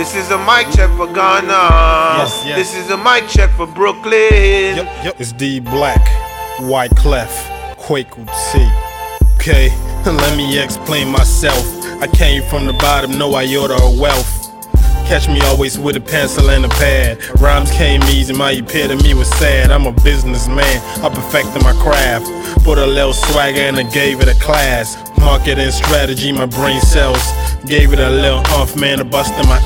This is a mic check for Ghana. Yes, yes. This is a mic check for Brooklyn. Yep, yep. It's D Black, White Clef, Kwaku T. Okay, let me explain myself. I came from the bottom, no iota of wealth. Catch me always with a pencil and a pad. Rhymes came easy, my epitome was sad. I'm a businessman, I perfected my craft. Put a little swagger and I gave it a class. Marketing strategy, my brain cells. Gave it a little umph, man, a bust in my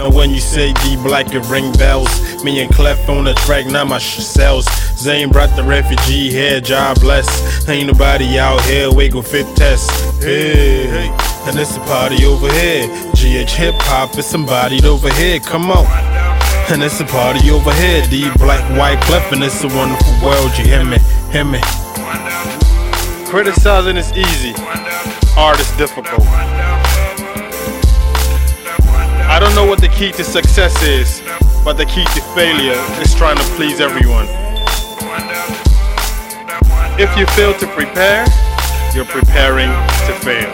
Now when you say D Black, it ring bells. Me and Clef on the track, now my sh sells. Zane brought the refugee here, job bless. Ain't nobody out here, wiggle fit test. Hey, hey. And it's a party over here. GH hip hop is somebody over here. Come on. And it's a party over here. D black, Wyclef, and it's a wonderful world. You hear me? Hear me? Criticizing is easy. Art is difficult. I don't know what the key to success is, but the key to failure is trying to please everyone. If you fail to prepare, you're preparing to fail.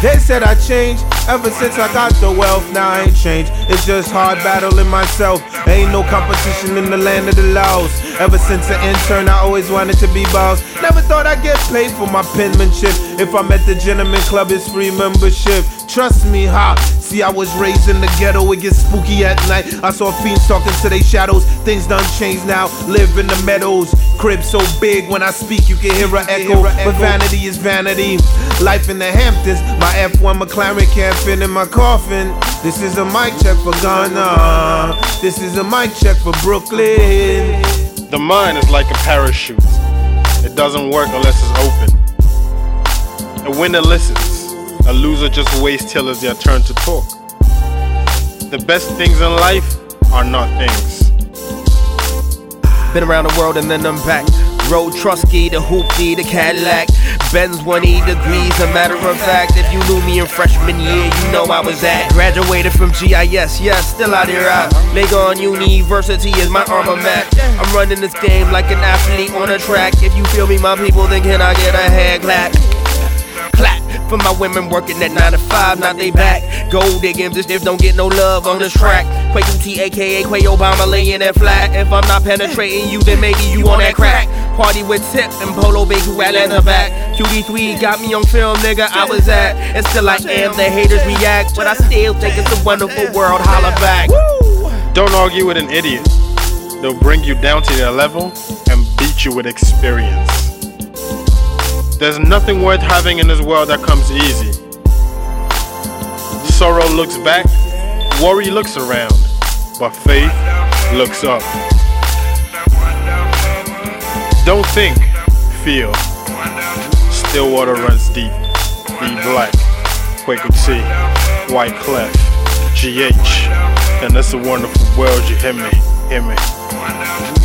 They said I changed ever since I got the wealth. Now I ain't changed. It's just hard battling myself. Ain't no competition in the land of the laws. Ever since an intern, I always wanted to be boss. Never thought I'd get paid for my penmanship. If I'm at the gentleman club, it's free membership. Trust me, ha. See, I was raised in the ghetto, it gets spooky at night. I saw fiends talking to their shadows. Things done changed now. Live in the meadows. Crib so big, when I speak, you can hear an echo. But vanity is vanity. Life in the Hamptons. My F1 McLaren can't fit in my coffin. This is a mic check for Ghana. This is a mic check for Brooklyn. The mind is like a parachute. It doesn't work unless it's open. A winner listens. A loser just waits till it's their turn to talk. The best things in life are not things. Been around the world and then I'm back. Road Trusky, the hoopty, the Cadillac. Benz 180 degrees, a matter of fact. If you knew me in freshman year, you know I was at. Graduated from GIS, yes, still out here out. Legon University is my armor mat. I'm running this game like an athlete on a track. If you feel me, my people, then can I get a hand clap? For my women working at 9 to 5, not they back. Gold digging, this if don't get no love on this track. Kwaku T, aka Quay Obama, laying that flat. If I'm not penetrating you, then maybe you on that crack. Party with Tip and Polo Big who at the back. QD3 got me on film, nigga, I was at. And still I am, the haters react. But I still think it's a wonderful world, holla back. Don't argue with an idiot. They'll bring you down to their level and beat you with experience. There's nothing worth having in this world that comes easy. Sorrow looks back, worry looks around, but faith looks up. Don't think, feel. Still water runs deep. D Black, Kwaku T, Wyclef, GH. And that's a wonderful world, you hear me? Hear me?